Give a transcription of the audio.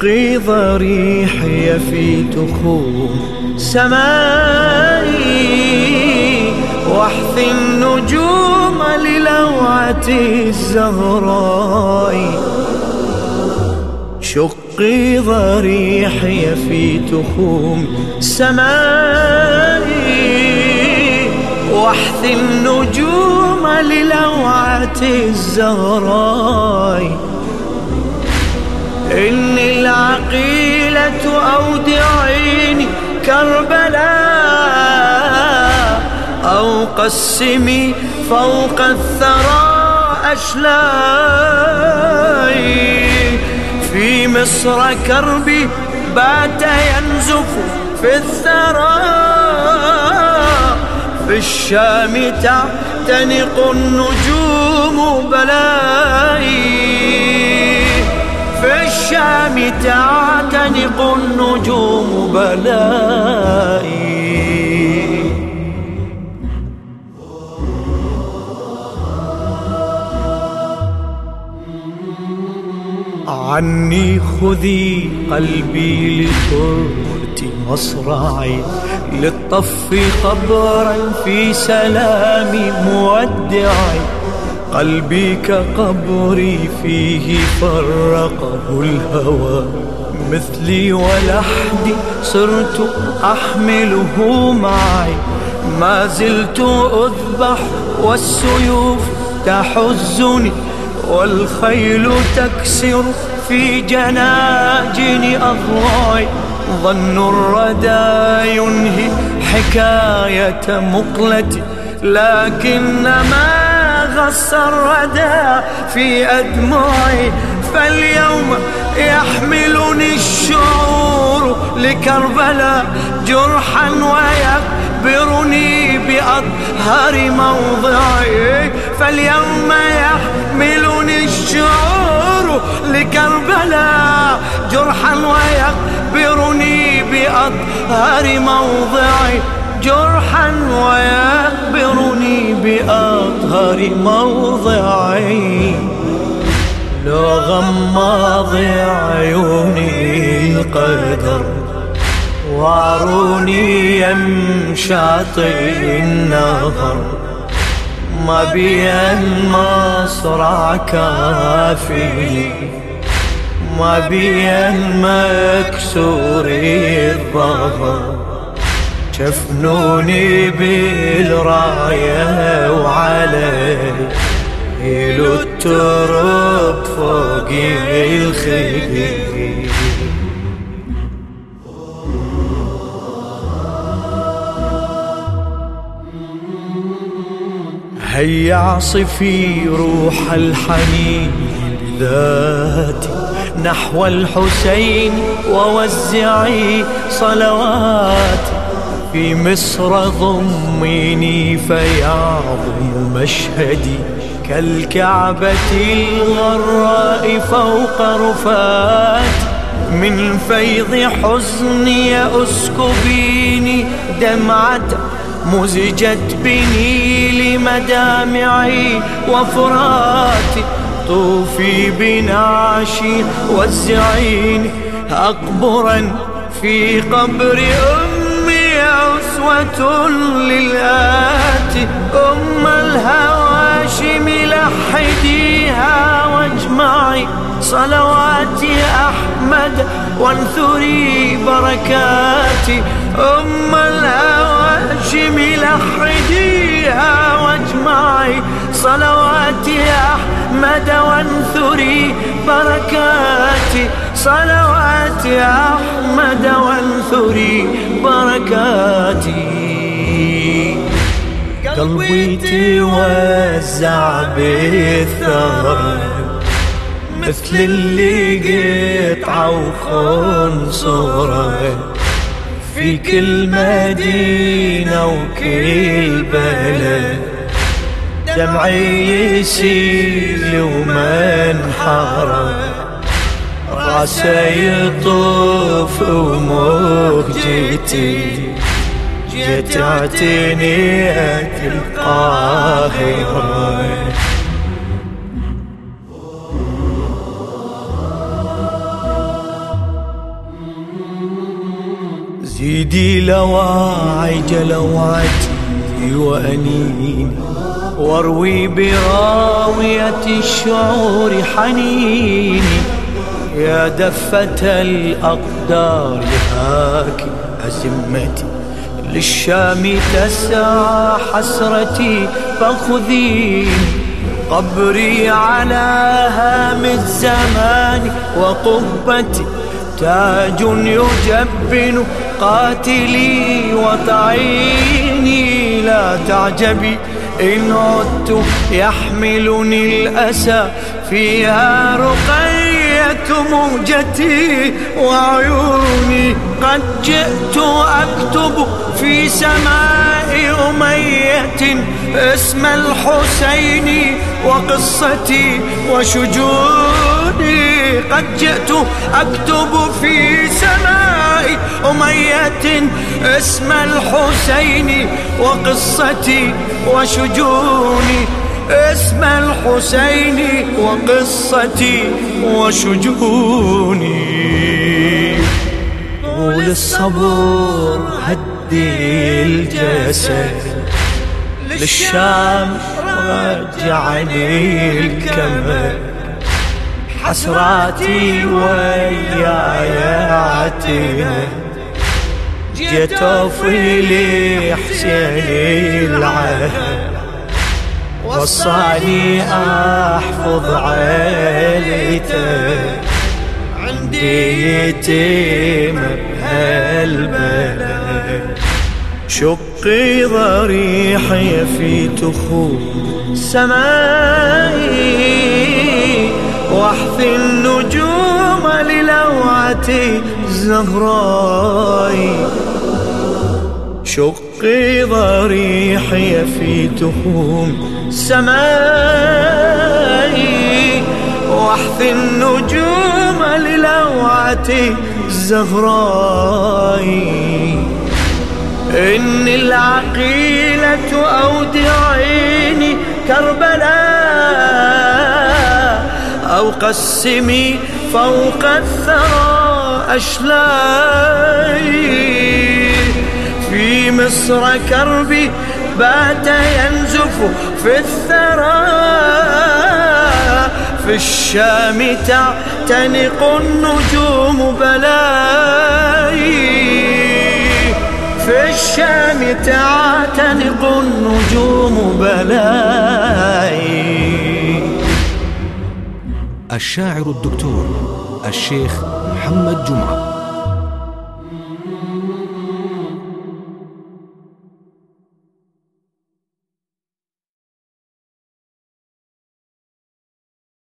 شقي ضريحي في تخوم سمائي واحث النجوم للوعة الزهراء. شقي ضريحي في تخوم سمائي واحث النجوم للوعة الزهراء. إني العقيلة أودعيني كربلاء أو قسمي فوق الثرى أشلاي. في مصر كربي بات ينزف في الثرى في الشام تعتنق النجوم بلائي الشام تعتنق النجوم بلائي. عني خذي قلبي لترتي مصرعي للطف قبرا في سلام مودعي. قلبي كقبري فيه فرقه الهوى. مثلي ولحدي صرت أحمله معي. ما زلت أذبح والسيوف تحزني والخيل تكسر في جناجن أضواي ظن الردى ينهي حكاية مقلتي لكنما غص الردى في أدمعي فاليوم يحملني الشعور لكربلاء جرحا ويكبرني بأطهر موضعي. فاليوم يحملني الشعور لكربلاء جرحا ويكبرني بأطهر موضعي. جرحا ويخبرني بأطهر موضعي. لو غمض عيوني القدر واروني يمشاطي النهر ما بي المصرع كافي ما بي المكسور الظهر. شفنوني بالراية وعلي. يلو الترب فوق الخيل. هيا عصفي روح الحنين ذاتي نحو الحسين ووزعي صلواتي. في مصر ضميني فيعظم مشهدي كالكعبة الغراء فوق رفات. من فيض حزني أسكبيني دمعة مزجت بني لمدامعي وفراتي طوفي بنعشي وزعيني أقبرا في قبر أمي أسوة للآت أم الهواشم لحديها واجمعي صلوات أحمد وانثري بركاتي. أم الهواشم لحديها واجمعي صلوات أحمد وانثري بركاتي. صلوات أحمد وانثري بركاتي. قلبي توزع بالثغر مثل اللي قطعة وخنصرة في كل مدينة وكل بلد دمعي يسيل ومنحرة عسى يطوف وموك جيتي جيت اعتنيك القاهرة زيدي لواعج لوعج وأنين وأروي براوية الشعور حنيني. يا دفة الأقدار هاك أزمتي. للشام تسعى حسرتي فخذيني قبري على هام الزمان وقبتي. تاج يجبن قاتلي وطعيني. لا تعجبي إن عدت يحملني الأسى. فيها رقية موجتي وعيوني قد جئت أكتب في سماء أمية اسم الحسين وقصتي وشجوني. قد جئت أكتب في سماء أمية اسم الحسين وقصتي وشجوني. اسم الحسين وقصتي وشجوني. طول الصبر هدي الجسد للشام رجعني الكمل حسراتي وياي عتينا جيت أوفي حسين العهد. وصاني أحفظ عيلته عندي يتيم بهالبلد. شقي ضريحي في تخوم سمائي. واحثي النجوم للوعتي زهراي شقي ضريحي في تخوم سمائي. واحثي النجوم للوعتي زهراي إن العقيلة أودعيني كربلاء. أو قسمي فوق الثرى أشلاي مصر كربي بات ينزف في الثرى. في الشام تعتنق النجوم بلاي. في الشام تعتنق النجوم بلاي. الشاعر الدكتور الشيخ محمد جمعة.